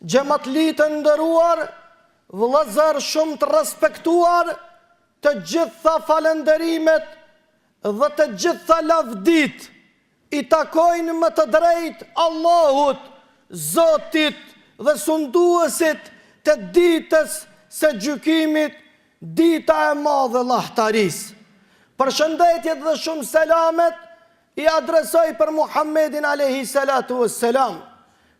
Xhematli të nderuar, vëllezër shumë të respektuar, të gjitha falënderimet dhe të gjitha lavditë i takojnë me të drejtë Allahut, Zotit dhe sunduesit të Ditës së Gjykimit, Dita e Madhe e Llahtarisë. Përshëndetjet dhe shumë selamet I adresoj për Muhammedin alejhi selatu ue selam,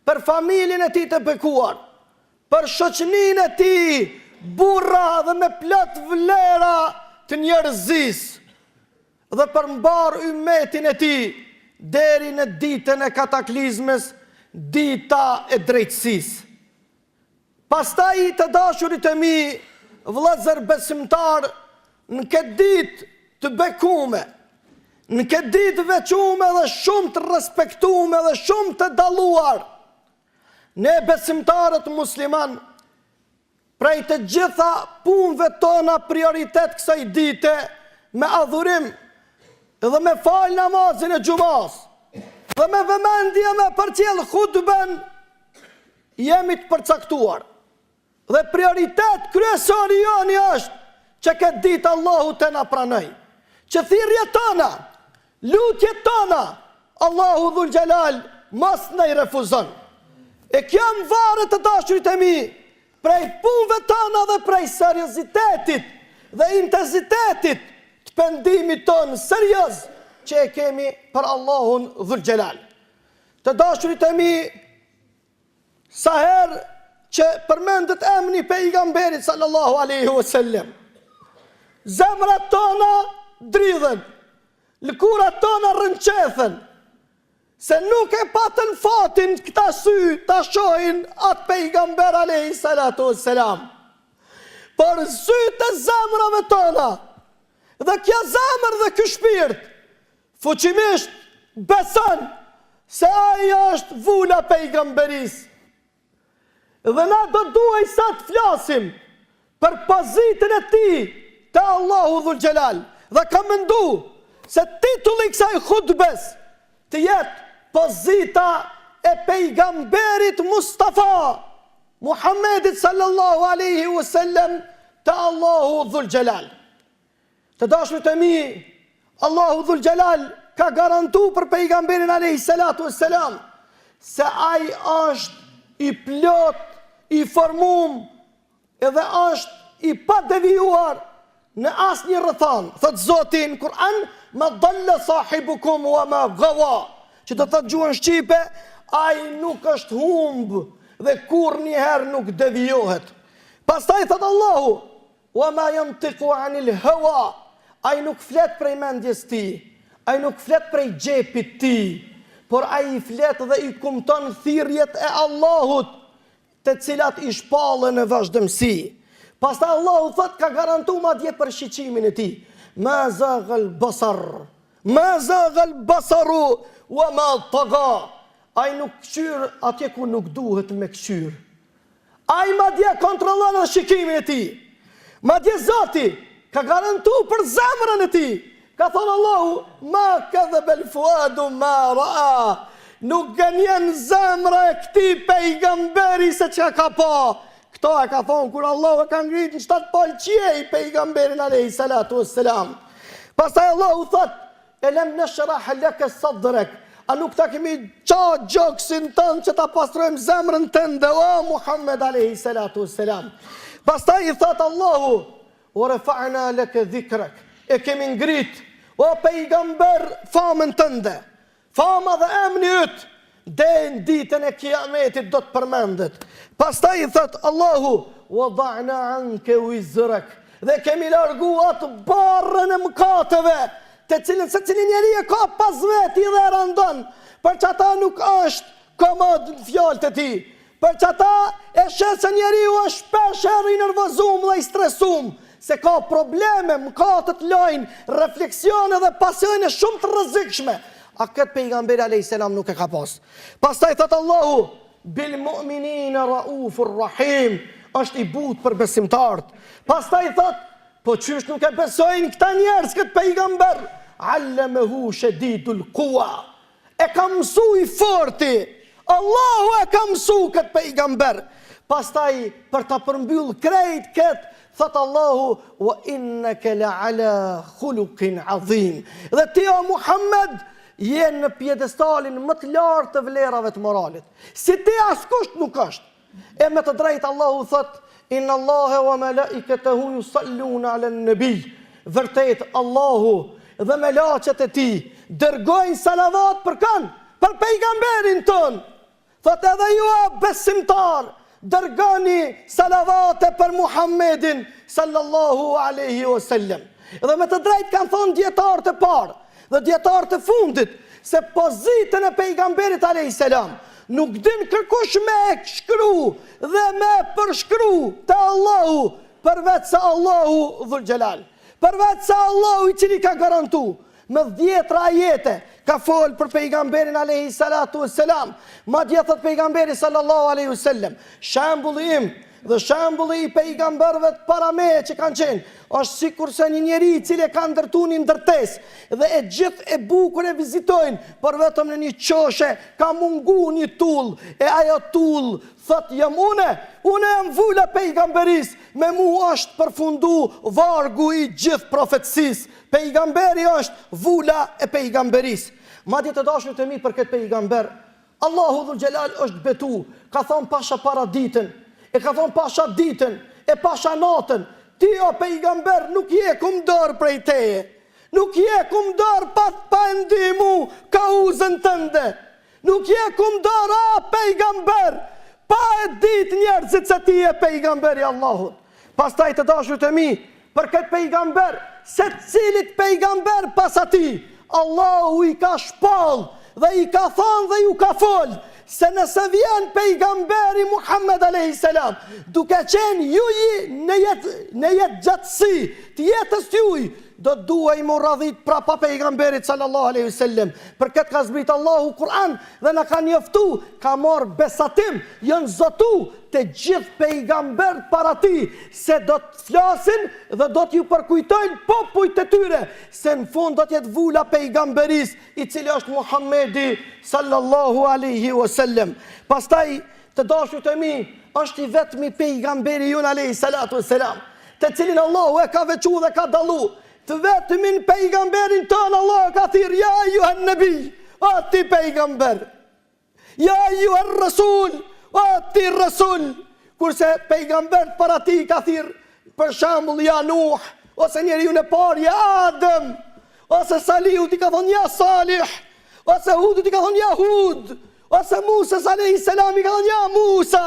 për familjen e tij të bekuar, për shoqninë e tij, burra dhe me plot vlera të njerëzisë, dhe për mbarë ymmetin e tij, deri në ditën e kataklizmes, dita e drejtësisë. Pastaj të dashurit e mi vëllezër besimtar në këtë ditë të bekume, në këtë ditë të veçume dhe shumë të respektume dhe shumë të dalluar, ne besimtarët musliman prej të gjitha punëve tona prioritet kësaj dite me adhurim dhe me fal namazin e xhumasë dhe me vëmendje me përcjell hutben, Jemi të përcaktuar dhe prioritet kryesor i joni është që këtë ditë Allahu të na pranoj, që thirrjet tona, lutjet tona, Allahu Dhul Xhelal mos na i refuzon. E kjo mvaret të dashurit e mi, prej punëve tona dhe prej seriozitetit dhe intensitetit të pendimit tonë serioz që e kemi për Allahun Dhul Xhelal. Të dashurit e mi, Sa herë që përmendet emri i pejgamberit sallallahu alaihi wasallam, zemrat tona dridhen, lëkurat tona rrënqethen, se nuk e patën fatin këta sy ta shohin atë pejgamber alaihi salatu wasallam. Por sytë e zemrave tona, dhe kjo zemër dhe ky shpirt, fuqimisht beson se ai është vula e Pejgamberisë. Dhe ne do duhej sot të flasim për pozitën e tij te Allahu Dhul Xhelal. Dhe kam mendu se titulli i kësaj hutbes të jetë Pozita e Pejgamberit Mustafa, Muhammedit Sallallahu Alejhi Uesellem te Allahu Dhul Xhelal. Të dashurit e mi, Allahu Dhul Xhelal ka garantu për pejgamberin alejhi selatu e selam se ai është i plot, i formum edhe është i padevijuar në asnjë rrethanë. Thot Zoti në Kur'an, "Ma dalla sahibukum wa ma gawa", që do thot n'gjuhën shqipe, ai nuk është humb dhe kurrë njëherë nuk devijohet. Pastaj thot Allahu, Wa ma yantiqu anil hawa, Ai nuk flet prej mendjes tij, ai nuk flet prej xhepit tij, por ai i flet dhe i kumton thirrjet e Allahut, të cilat i shpallën në vazhdimësi. Pastaj Allahu thotë ka garantu madje për shikimin e tij, Ma zagha al basar, Ma zagha al basaru wa ma tagha, Ai nuk kqyr atje ku nuk duhet me kqyr, Ai madje e kontrollon edhe shikimin e tij. Madje Zoti ka garantu për zemrën e tij. Ka thënë Allahu, Ma kadhaba al-fuadu ma ra'a. Nuk gënjen zemra e këtij pejgamberi se çka ka pa. Këto e ka thënë kur Allahu e ka ngrit në shtatë palë qiej pejgamberin alejhi salatu was salam. Pastaj Allahu thotë, Elem neshrah leke sadrek, a nuk ta kemi ça gjoksin tënd që ta pastrojmë zemrën tënde o Muhammed alejhi selatu ue selam. Pastaj i thotë Allahu, Wa rafa'na leke dhikrak, e kemi ngrit o pejgamber famën tënde. Fama dhe emni yt Deri në ditën e Kijametit do të përmendet. Pastaj i thotë Allahu, Wada'na 'anke wizrak, dhe kemi largu atë barrën e mëkateve, të cilën secili njeri e ka pas veti dhe e randon, për qata nuk është komod në fjalët e tij. Për qata e sheh se njeriu është shpesh herë i nervozum dhe i stresum, se ka probleme, mëkatet lajnë refleksione dhe pasoja shumë të rrezikshme, a këtë Pejgamberi alejhi selam nuk e ka pas. Pastaj thotë Allahu, Bil mu'minina ra'ufur rahim, është i butë për besimtarët. Pastaj thotë, Po qysh nuk e besojnë këta njerëz këtë Pejgamber, Allamahu shadidul quwa, E ka mësu i forti, Allahu e ka mësu këtë pejgamber, pastaj për ta përmbyllë krejt këtë, thotë Allahu, wa inne ke le ala khulukin adhim, dhe ti o Muhammed, je në pjedestalin më të lartë të vlerave të moralit, si ti askush nuk është, E me të drejtë Allahu thotë, Inna Allahe wa melaiketehu yusalluna alen nebij. Vërtet, Allahu dhe melaqet e tij dërgojnë salavat për kan, për pejgamberin tonë. Thotë edhe ju o besimtarë, dërgoni salavate për Muhammedin sallallahu aleyhi wa sallem. Dhe me të drejtë kanë thonë dijetarët e parë, Dhe dijetarët e fundit, se pozitën e Pejgamberit alejhi selam, nuk din kërkush me e shkru dhe me e përshkru te Allahu përveç se Allahu dhul xhelal. Përveç se Allahu i cili ka garantu, me dhjetra ajete, ka fol për Pejgamberin alejhi salatu ves selam, madje thotë Pejgamberi sallallahu alejhi vesellem, shembulli im Dhe shembulli i pejgamberëve të para meje që kanë qenë, është sikurse një njeri i cili e ka ndërtu një ndërtesë dhe e gjithë e bukur e vizitojnë, por vetëm në një qoshe ka mungu një tullë, e ajo tullë, thotë, jam unë, unë jam vula pejgamberisë, me mu është përfundu vargu i gjithë profecisë, pejgamberi është vula e pejgamberisë. Madje të dashurit e mi për këtë pejgamber, Allahu dhul xhelal është betu, ka thonë pasha paraditën, e ka thonë pasha ditën, e pasha natën, ti o pejgamber nuk hjekum dorë prej teje, nuk hjekum dorë pa pa e ndihmu kauzën tënde, nuk hjekum dorë o pejgamber pa e ditë njerëzit se ti je pejgamberi i Allahut. Pastaj të dashurit e mi, Për këtë pejgamber, secilit pejgamber pas atij, Allahu i ka shpall dhe i ka thanë dhe ju ka fol se nëse vjen pejgamberi Muhammed alayhis salam, duke qenë ju i në jetë në jetë gjatësi të jetës juaj, do të duhej me u radhit prapa pejgamberit sallallahu alaihi wasallam. Për këtë ka zbrit Allahu Kur'an dhe na ka njoftu, ka marr besatim, janë zotu të gjithë pejgambert para tij se do të flasin dhe do t'ju përkujtojnë popujt e tyre se në fund do të jetë vula pejgamberisë i cili është Muhamedi sallallahu alejhi ve sellem pastaj të dashurit e mi është i vetmi pejgamberi jonë alejhi salatu ve selam të cilin Allahu e ka veçu dhe e ka dallu të vetmin pejgamberin tonë Allahu e ka thirr ja ejjuhen nebi o ti pejgamber Ja ejjuher resul, o ti resul, kurse pejgambert para tij i ka thirr, për shembull ja nuh, ose njeriun e parë, ja Adem, ose Salihut i ka thonë ja salih, ose Hudut i ka thonë ja hud, ose Musas a.s. i ka thonë ja musa,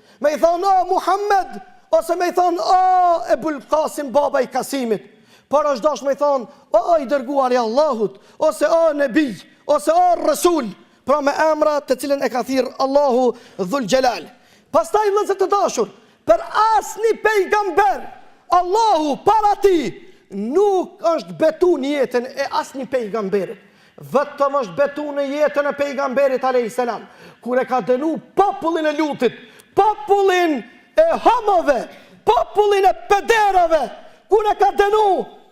Me i thonë o Muhammed, ose me i thonë o Ebul Kasim baba i Kasimit. Por është dasht me i thonë o i dërguar i Allahut, ose o Nebij, ose o Resul, pra me emra të cilën e ka thirr Allahu Dhul Xhelal. Pastaj vllezër të dashur, për asnjë pejgamber, Allahu para tij nuk është betu në jetën e asnjë pejgamberit. Vetëm është betu në jetën e Pejgamberit alejhi selam, kur e ka dënu popullin e Lutit, popullin e homove, popullin e pederave, kur e ka dënu,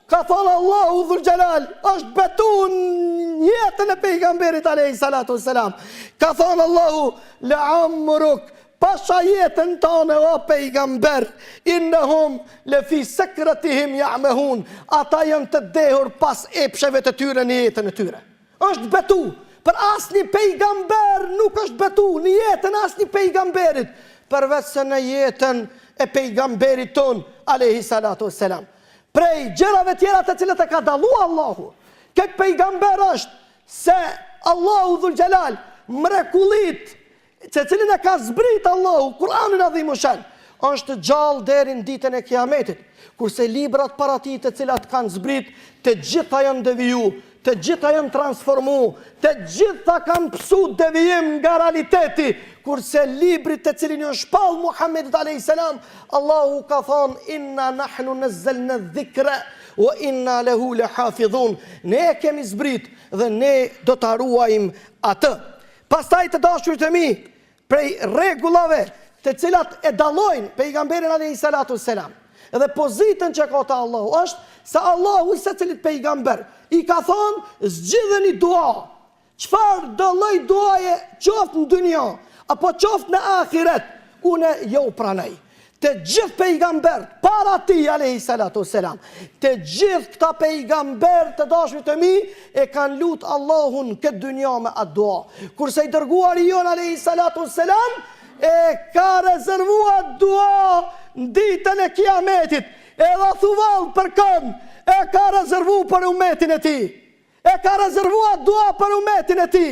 ka thonë Allahu dhul xhelal, është betu në jetën e Pejgamberit alejhi salatu selam. Ka thonë Allahu la amruk Pasha jetën tane o pejgamber, innehum lefi sekretihim ja'mehun, ata janë të dehur pas epsheve të tyre në jetën e tyre. Është betu, për asnjë pejgamber nuk është betu në jetën e asnjë pejgamberit, përveçse në jetën e pejgamberit tonë, alejhi salatu ue selam. Prej gjërave tjera të cilët e ka dallu Allahu këtë pejgamber është se Allahu dhul xhelal mrekullitë të cilin e ka zbrit Allahu, Kur'anin Adhimu Shan, është gjallë deri në ditën e kiametit, kurse librat para tij të cilat kanë zbrit, të gjitha janë deviju, të gjitha janë transformu, të gjitha kanë pësu devijim nga realiteti, kurse librit të cilin ju shpall Muhammedit a.s. Allahu ka thonë, inna nahnu nezzelna dhikre, ue inna lehu le hafidhun, ne e kemi zbrit dhe ne do ta ruajmë atë. Pastaj të dashurit e mi, prej rregullave të cilat e dallojnë pejgamberin alejhi salatu ue selam dhe pozitën që ka te Allahu është se Allahu i secilit pejgamber i ka thënë zgjidhe një dua çfarëdo lloj duaje qoftë në dynja apo qoftë në ahiret unë jau pranoj Të gjithë pejgambert para tij alejhi salatu selam të gjithë këta pejgamberë të dashur të mi e kanë lut Allahun në këtë dynja me atë dua kurse i dërguari jonë alejhi salatu selam e ka rezervu atë dua në ditën e kiametit edhe athu vall për kënd e ka rezervu për umetin e tij E ka rezervu atë dua për umetin e tij.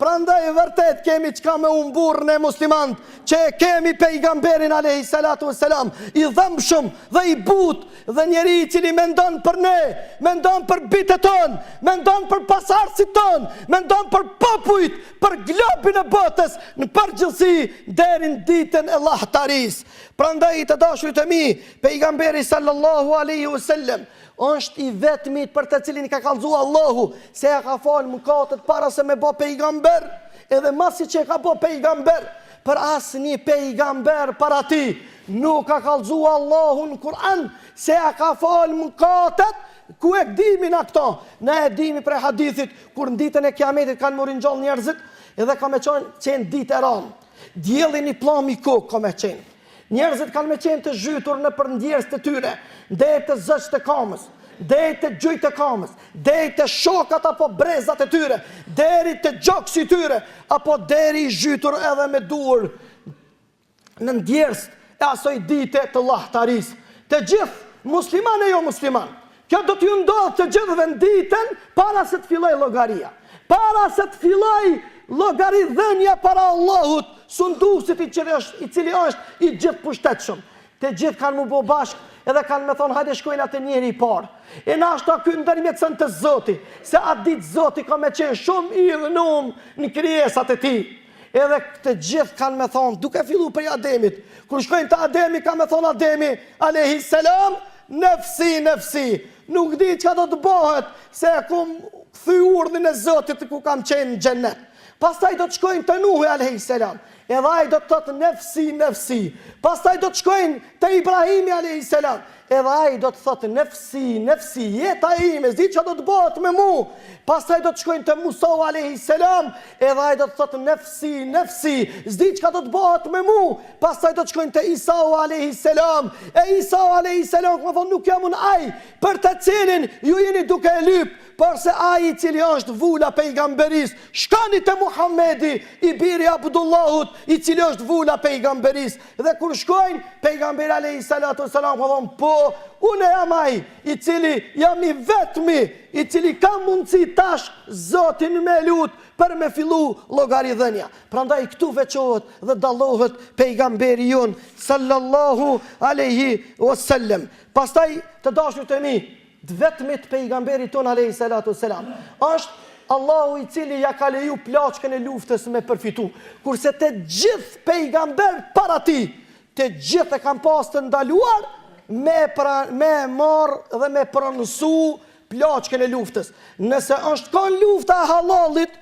Prandaj vërtet kemi çka me u mburr ne muslimant që e kemi pejgamberin alejhi selatu ue selam i dhëmbshëm dhe i butë dhe njeri i cili mendon për ne, mendon për bijtë tonë, mendon për pasardhësit tonë, mendon për popujt, për globin e botës në përgjithësi deri në ditën e llahtarisë. Prandaj të dashurit e mi, pejgamberi sallallahu alejhi ue selem, Është i vetmi për të cilin i ka kallzu Allahu se ja ka falë mëkatet para se me ba pejgamber edhe masi që e ka ba pejgamber për asnji pejgamber para tij nuk ka kallzu Allahu në Kur'an se ja ka falë mëkatet ku e dimi na këto na e dimi prej hadithit kur në ditën e kiametit kanë m'u ringjall njerëzit edhe ka me qenë qenë ditë e randë dielli ni pllam mi kokë ka me qenë Njerëzit kanë me qenë të zhytur nëpër djersët e tyre, deri te zogjt e kamës, deri te gjujt e kamës, deri te shokat apo brezat e tyre, deri te gjoksi i tyre, apo deri të zhytur edhe me duur në djersët e asaj dite të llahtarisë. Të gjithë, muslimanë e jo muslimanë, Kjo do t'ju ndodhë të gjithëve në ditën para se të fillojë llogaria. Para se të fillojë llogaridhënia para Allahut, Sunduesit i cili është, i cili është i gjithëpushtetshëm. Të gjithë kanë mu bo bashkë edhe kanë me thonë hajde shkojna te njeri i parë. E nashta ky ndërmjetëson te Zoti, se atë ditë Zoti ka me qenë shumë i hidhnum në krijesat e tij. Edhe të gjithë kanë me thonë, duke fillu prej Ademit, kur shkojnë te Ademi, ka me thonë Ademi, alejhi selam, nefsi, nefsi, nuk di çka do të bëhet, se e kum thy urdhnin e Zotit kur kam qenë në xhennet. Pastaj do të shkojnë te Nuhi, alejhi selam, edhe ai do të thotë nefsi, nefsi, pastaj do të shkojnë te Ibrahimi, alejhi selam, Edhe ai do të thotë nefsi, nefsi, vetja ime, s'di çka do të bëhet me mu, pastaj do të shkojnë te Musau alejhi selam, edhe ai do të thotë nefsi, nefsi, s'di çka do të bëhet me mu, pastaj do të shkojnë te Isau alejhi selam, e Isau alejhi selam ka me thonë nuk jam unë ai për të cilin ju jeni duke e lyp, porse ai i cili është vula pejgamberis, shkoni te Muhamedi i biri Abdullahut i cili është vula pejgamberis, Dhe kur shkojnë, pejgamberi alejhi salatu wassalam po thonë, po unë jam ai i cili jam i vetmi i cili kam mundësi tash Zotin me lut për me fillu llogaridhënia. Prandaj këtu veçohet dhe dallohet pejgamberi jonë sallallahu alejhi wasallam. Pastaj të dashur të mi, të vetmit pejgamberit tonë alejhi salatu ue selam është Allahu i cili ja ka leju plaçkën e luftës me përfitu, kurse të gjithë pejgamberët para tij, të gjithë e kanë pas të ndaluar me, pra, me marrë dhe me pronësu plaçkën e luftës. Nëse është kanë lufta e hallallit,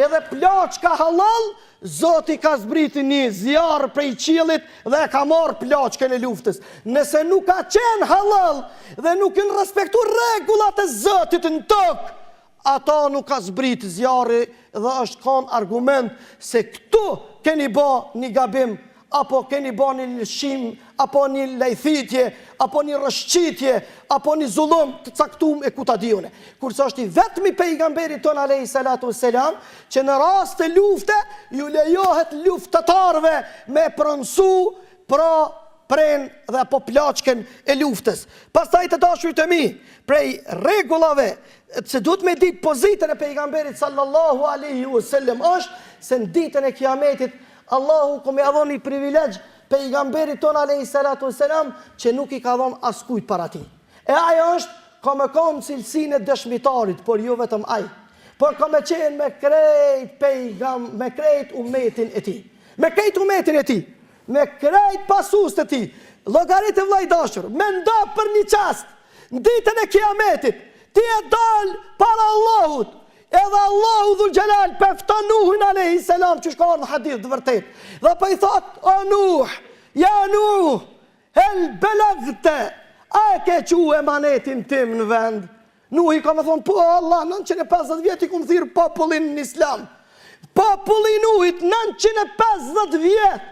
Edhe plaçka hallall, Zoti ka zbritë një zjarr prej qiellit dhe e ka marrë plaçkën e luftës. Nëse nuk ka qenë hallall dhe nuk janë respektu rregullat e Zotit në tokë, ato nuk ka zbritë zjarri dhe është kanë argument se këtu keni ba një gabim apo keni ba një lëshim, apo një lajthitje, apo një rëshqitje, apo një zullum të caktum e ku ta di unë. Kurse është i vetmi pejgamberi jonë alejhi salatu ue selam, që në rast lufte, ju lejohet luftëtarve me pronsu pra prenë dhe apo plaçkën e luftës. Pastaj të dashurit e mi, prej regullave, se duhet me ditë pozitën e pejgamberit sallallahu alejhi ue selem është, se në ditën e kijametit, Allahu ka me ia dhon një privilegj Pejgamberit tonë alejhi selatu ue selam që nuk i ka dhon askujt para tij. E ajo është ka me kanë cilësinë e dëshmitarit, por jo vetëm ai, por ka me qenë me krejt pejgam me krejt umetin e tij. Me krejt umetin e tij. Me krejt pasuesit e tij. Llogarit vëlla i dashur, mendo për një çast, në ditën e Kijametit, ti ke dalë para Allahut, Edhe Allahu dhul Xhelal po e fton Nuhin a.s. qysh ka ardhë në hadith të vërtetë. Dhe po i thotë, o Nuh, ja Nuh, hel belagte, a e ke çu emanetin tim në vend? Nuhi ka me thonë, po Allah, 950 vjet i kom thirrë popullin në islam. Populli i Nuhit, 950 vjet,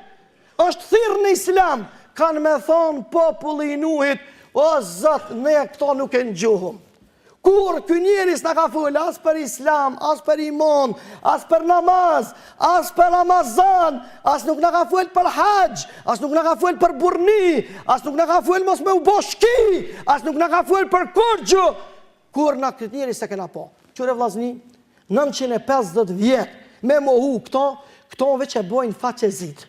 është thirrë në islam. Kanë me thonë populli i Nuhit, o Zot, ne këtë nuk e ngjohum. Kurrë ky njeri s'na ka folë as për Islam, as për iman, as për namaz, as për Ramazan, as nuk na ka folë për haxh, as nuk na ka folë për burrni, as nuk na ka folë mos me u bo shka, as nuk na ka folë për kurgjë. Kurrë na këtë njeri s'e kena pa. Qyre vllazni, 950 vjet me mohu këto, këto veç e bojnë faqezitë.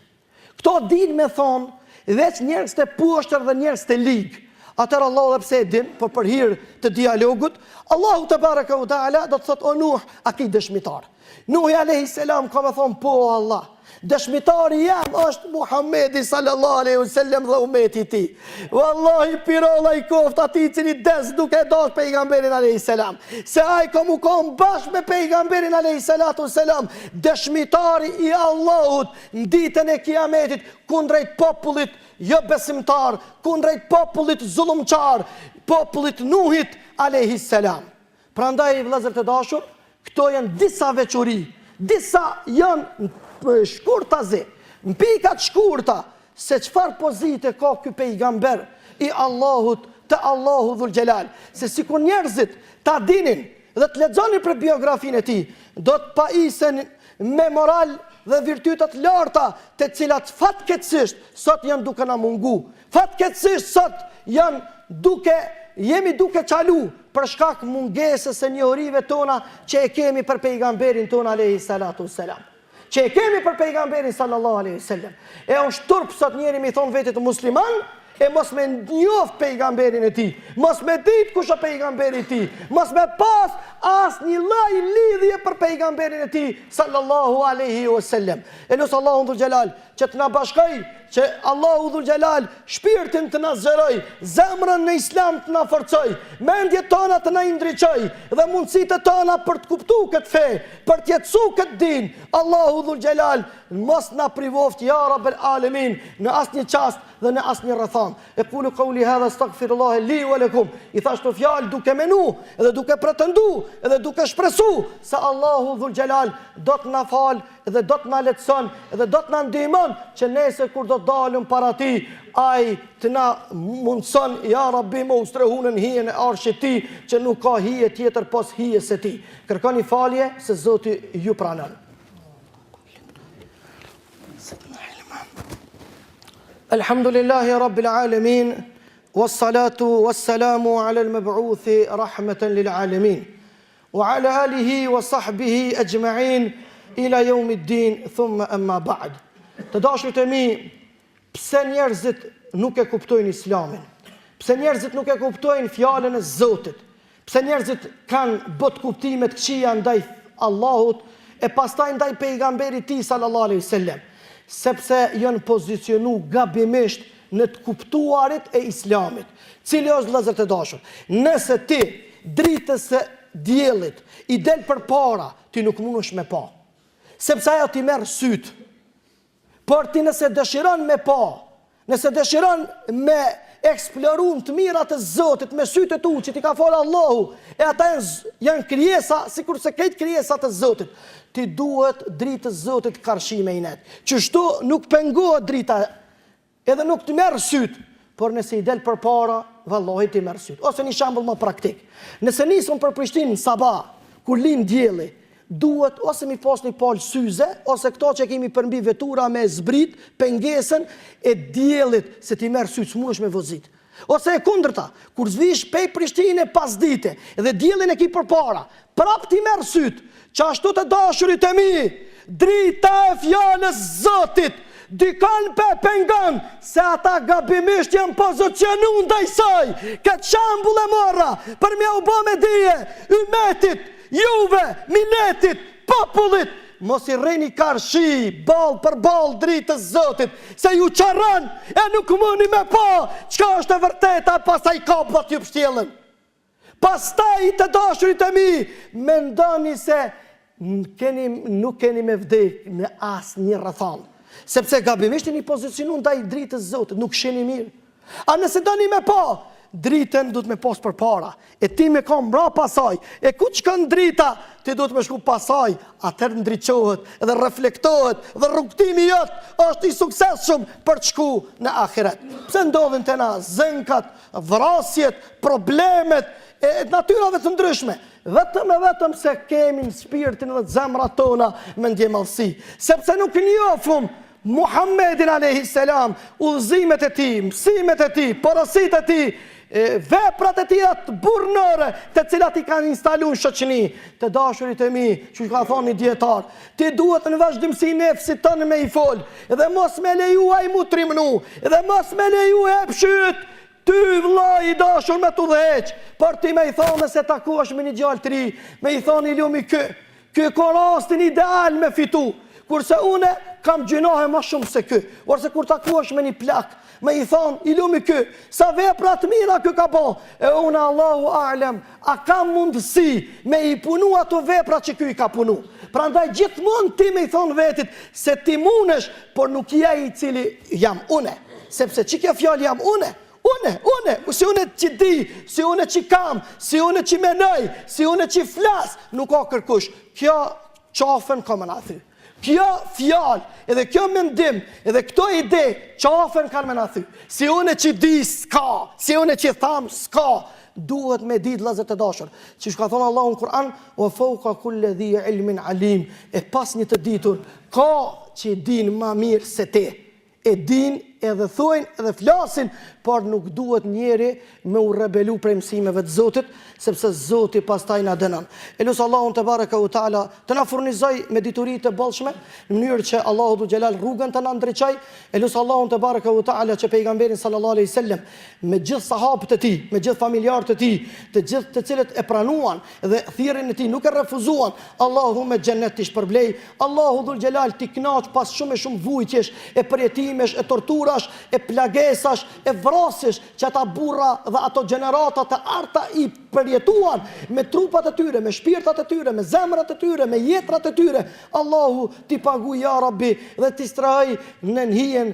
Kto din me thon veç njerëzit e poshtër dhe njerëzit e lig atëherë Allahu edhe pse e din por për hir të dialogut Allahu tebareke ue teala do të thotë o Nuh a ke dëshmitar Nuhi alejhi selam ka me thon po o Allah dëshmitari jem është Muhamedi sallallahu alejhi ue selem dhe umeti i tij Vallahi pirolla i koft atij i cili des duke e dash pejgamberin alejhi selam se ai ka m'u kon bashkë me pejgamberin alejhi salatu selam dëshmitari i Allahut në ditën e Kijametit, kundrejt popullit jobesimtar, kundrejt popullit zullumqar, popullit të Nuhit alejhis selam. Prandaj vëllezër të dashur, këto janë disa veçori, disa janë shkurtazi, në pika të shkurta se çfarë pozite ka ky pejgamber i Allahut te Allahu dhul xhelal, se sikur njerëzit ta dinin dhe të lexonin për biografinë e tij, do të pajiseshin me moral dhe virtyte të larta, të cilat fatkeqësisht sot janë duke na mungu. Fatkeqësisht sot janë duke jemi duke çalu për shkak mungesës së njohurive tona që e kemi për pejgamberin tonë alejhi salatu ue selam. Që e kemi për pejgamberin sallallahu alaihi wasallam. E është turp sot njëri mi thon vetit musliman e mos me njoft pejgamberin e tij, mos me dit kush është pejgamberi i tij, mos me pas asnjë lloj lidhje për pejgamberin e tij sallallahu alaihi wasallam. E lus Allahun dhul jalal Që të na bashkojë, që Allahu Dhul Xhelal shpirtin të na zgjerojë, zemrën në Islam të na forcojë, mendjet tana të na i ndriçojë dhe mundësitë tana për të kuptu këtë fe, për të jetësu këtë din, Allahu Dhul Xhelal mos na privoftë ja Rabbel Alemin në asnjë çast dhe në asnjë rrethanë. Ekulu qouli hadha astaghfirullaha li wa lakum. I thash kto fjalë duke menu edhe duke pretendu edhe duke shpresu se Allahu Dhul Xhelal do të na fal dhe do të na lehtëson dhe do të na ndihmon që nesër kur do të dalëm para tij, ai të na mundëson ja Rabbi me u strehu nën hijen e arshit tij që nuk ka hije tjetër pos hijes së tij. Kërkoni falje se Zoti ju pranon. Elhamdulillahi Rabbil Alamin, was salatu was salamu ala al-mab'uthi rahmatan lil alamin. Wa ala alihi wa sahbihi ejma'in ila yawmi ddin thumma amma ba'd. Të dashurit e mi, pse njerëzit nuk e kuptojnë Islamin? Pse njerëzit nuk e kuptojnë fjalën e Zotit? Pse njerëzit kanë botëkuptime të këqija ndaj Allahut e pastaj ndaj pejgamberit të tij sallallahu alaihi wasallam? Sepse janë pozicionu gabimisht në të kuptuarit e Islamit, cili është vëllezër të dashur, nëse ti dritës së diellit i del përpara, ti nuk mundesh me pa, sepse ajo t'i merr sytë. Por ti nëse dëshiron me pa, nëse dëshiron me eksploru në të mirat e Zotit me sytë e tu që t'i ka falë Allahu, e ata janë, janë krijesa sikurse krejt krijesat e Zotit. Ti duhet dritës Zotit karshi me i nejt. Qështu nuk pengohet drita Edhe nuk t'i merr sytë, por nëse i del përpara, vallahi t'i merr sytë. Ose një shembull ma praktik. Nëse nisëm për Prishtinë në sabah, kur lin dielli, duhet ose mi pas një palë syze, ose këto që kemi përmbi vetura me zbrit pengesën e diellit, se t'i merr sytë, s'munesh me vozit. Ose e kundërta, kur t'vish pej Prishtine pasdite dhe diellin e ki përpara, prapë t'i merr sytë, qashtu të dashurit e mi, drita e fjalës Zotit, dikon pe pengon, se ata gabimisht janë pozicionu ndaj saj, këtë shembull e morra, për me ja u bo me dije, Ymetit, juve, miletit, popullit, Mos i rrini karshi, ballë për ballë dritës Zotit, se ju qorron e nuk muni me pa çka është e vërteta e pastaj kabllat ju pështjellën. Pastaj të dashurit e mi, mendoni se keni, nuk keni me vdek në asnjë rrethanë, sepse gabimisht jeni pozicionu ndaj dritës Zotit, nuk shihni mirë. A nëse doni me pa dritën duhet me pas përpara, e ti me kon mbrapa saj, e ku shkon drita ti duhet me shku pas saj, atëherë ndriçohet dhe reflektohet dhe rrugëtimi jot është i suksesshëm për të shku në ahiret. Pse ndodhin te na zënkat, vrasjet, problemet e natyrave të ndryshme? Vetëm e vetëm se kemi në shpirtin dhe zemrat tona mendjemadhësi, sepse nuk e njofim Muhammedin alejhi selam, udhëzimet e tij, mësimet e tij, porositë e tij, veprat e tijat burrnore të cilat i kanë instalu në shoqni të dashurit e mi çka ka thonë një djetar ti duhet në vazhdimësi nefsit ton me i fol dhe mos me leju ai m'u trimnu dhe mos me leju epshit ty vla i dashur me t'udhëheq por ti me i thonë se takohesh me një djalë t'ri me i thonë i lumi ky Ky ka rastin ideal me fitu, kurse une kam gjynahe ma shumë se ky. Kurse kur takohesh me një plak, me i thonë, i lumi ky, sa vepra të mira ky ka bo, e une Allahu A'lem, a kam mundësi me i punu ato vepra që ky i ka punu. Prandaj gjithmonë ti me i thonë vetit se ti munesh, por nuk je ai i cili jam une. Sepse qikjo fjalë jam une, Une, une, si une që di, si une që kam, si une që menoj, si une që flas, nuk ka kërkush. Kjo qafën ka me na thy. Kjo fjalë, edhe kjo mendim, edhe këto ide, qafën kanë me na thy. Si une që di, s'ka, si une që tham, s'ka, duhet me ditë vllazën të dashur. Çka ka thonë Allahu në Kur'an, ue feuka kul-li dhi ilmin alim, e pas një të ditur, ka që din ma mirë se ti. E din edhe thojn edhe flasin por nuk duhet njeri me u rebelu prej mësimeve të Zotit sepse Zoti pastaj na dënon. E lus Allahun tebareke ue teala të na furnizojë me dituri të bollshme në mënyrë që Allahu dhul xhelal rrugën të na e ndriçojë e lus Allahun tebareke ue teala që pejgamberin sallallahu alejhi sellem me gjithë sahabët e tij me gjithë familjarët e tij të gjithë të cilët e pranuan dhe thirrjen e tij nuk e refuzuan Allahu me xhenet t'i shpërblejë Allahu Dhul Xhelal t'i kënaqë pas shumë e shumë vujtjesh e përjetimesh e torturash e plagesash e vrasjesh që ata burra dhe ato gjenerata të arta i përjetuan me trupat e tyre me shpirtat e tyre me zemrat e tyre me jetrat e tyre Allahu t'i paguajë ja Rabbi dhe t'i strehojë nen hijen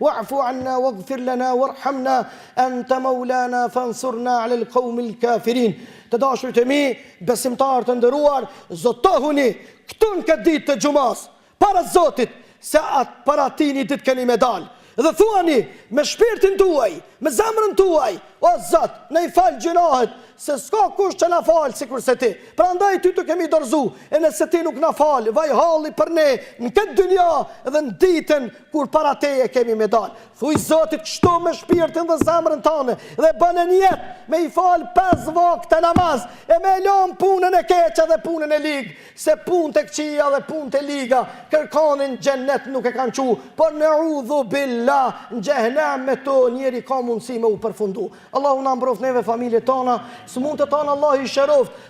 Wa'fu 'anna waghfir lana warhamna anta maulana fansurna 'ala al-qawmi al-kafirin Të dashurit e mi, besimtarë të nderuar, zotohuni këto në këtë ditë të xhumas, para Zotit, se para tij një ditë keni me dalë. Dhe thuani me shpirtin tuaj, me zemrën tuaj, o Zot, na i fal gjynahet, se s'ka kush që na fal sikurse ti. Prandaj ty t'u kemi dorëzu, e nëse ti nuk na fal, vaj halli për ne në këtë dynja dhe në ditën Kur para teje kemi me dalë. Thuj Zotit kështu me shpirtin dhe zemrën tande dhe bëne nijet me i falë pesë vakte namaz e me e lanë punën e keqe dhe punën e ligë se punët e këqija dhe punët e liga kërkënd n'xhenet nuk e kanë çu por neudhubilah në xhehnem me to njeri ka mundësi me u përfundu Allahu na mbroft neve familjet tona të smutët tanë Allah i shëroft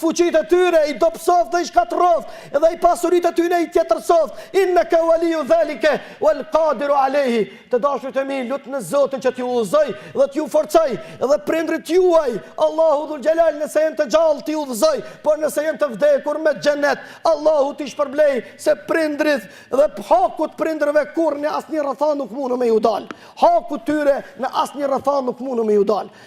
Fuqitë e tyre i dobësoftë dhe i shkatërroftë, dhe i pasuritë e tyre i tjetërsoftë, Inneke ualiju dhalike, ual kadiru alejhi, Të dashurit e mi, lutni Zotin që t'ju udhëzojë dhe t'ju forcojë, dhe prindërit juaj, Allahu dhul xhelal nëse janë të gjallë t'i udhëzojë, por nëse janë të vdekur me xhenet, Allahu t'i shpërblejë, se prindërit dhe hakut prindërve kurrë në asnjë rrethanë nuk mundën me iu dalë. Hakut tyre në asnjë rrethanë nuk mundën me iu dalë.